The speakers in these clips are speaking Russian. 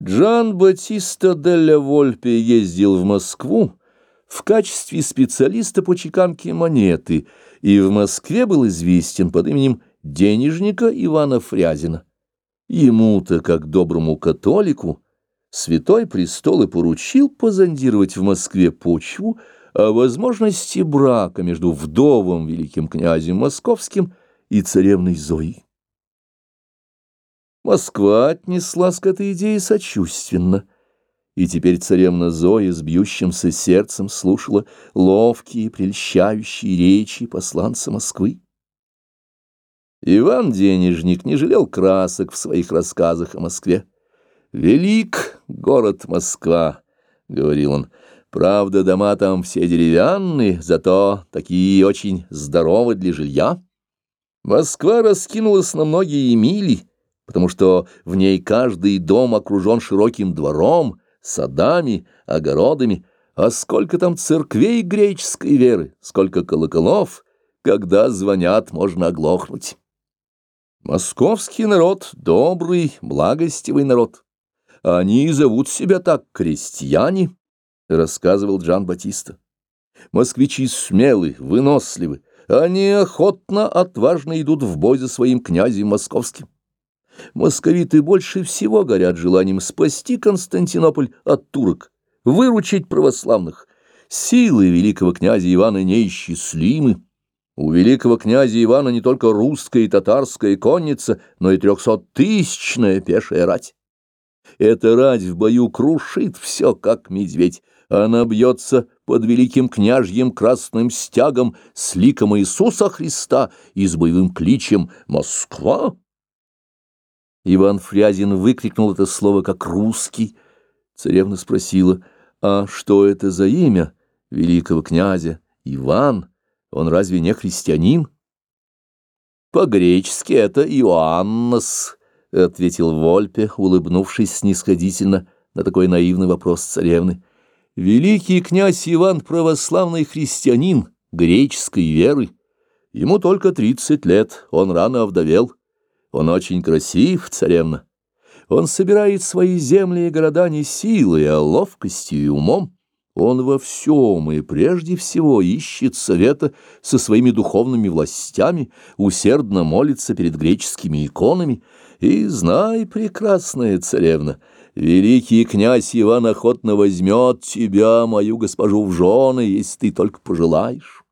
Джан Батиста Делля Вольпе ездил в Москву в качестве специалиста по чеканке монеты и в Москве был известен под именем денежника Ивана Фрязина. Ему-то, как доброму католику, Святой Престол и поручил позондировать в Москве почву о возможности брака между вдовым великим князем московским и царевной Зоей. Москва отнеслась к этой идее сочувственно, и теперь царевна Зоя с бьющимся сердцем слушала ловкие, прельщающие речи посланца Москвы. Иван Денежник не жалел красок в своих рассказах о Москве. «Велик город Москва», — говорил он, — «правда, дома там все деревянные, зато такие очень здоровы для жилья. Москва раскинулась на многие мили» потому что в ней каждый дом окружен широким двором, садами, огородами, а сколько там церквей греческой веры, сколько колоколов, когда звонят, можно оглохнуть. Московский народ — добрый, благостивый народ. Они зовут себя так крестьяне, — рассказывал Джан Батиста. Москвичи смелы, выносливы, они охотно, отважно идут в бой за своим князем московским. Московиты больше всего горят желанием спасти Константинополь от турок, выручить православных. Силы великого князя Ивана неисчислимы. У великого князя Ивана не только русская и татарская конница, но и трехсоттысячная пешая рать. Эта рать в бою крушит все, как медведь. Она бьется под великим княжьим красным стягом с ликом Иисуса Христа и с боевым кличем «Москва». Иван Фрязин выкрикнул это слово как русский. Царевна спросила, а что это за имя великого князя? Иван? Он разве не христианин? По-гречески это Иоаннос, — ответил Вольпе, улыбнувшись снисходительно на такой наивный вопрос царевны. Великий князь Иван православный христианин греческой веры. Ему только тридцать лет, он рано овдовел. Он очень красив, царевна. Он собирает свои земли и города не силой, а ловкостью и умом. Он во всем и прежде всего ищет совета со своими духовными властями, усердно молится перед греческими иконами. И знай, прекрасная царевна, великий князь Иван охотно возьмет тебя, мою госпожу, в жены, если ты только пожелаешь.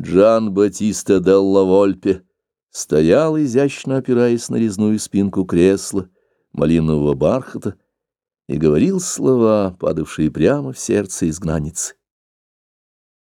Джан Батиста Делла Вольпе стоял, изящно опираясь на резную спинку кресла малинового бархата, и говорил слова, падавшие прямо в сердце изгнанницы.